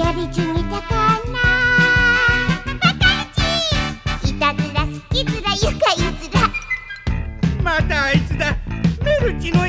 やりたかな。バカいたずら好きずら愉快ずら。またあいつだ。メルチの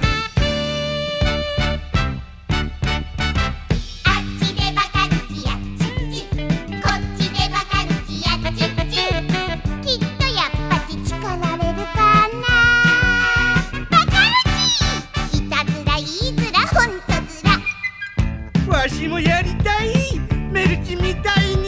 わしもやりたい。メルチみたいに。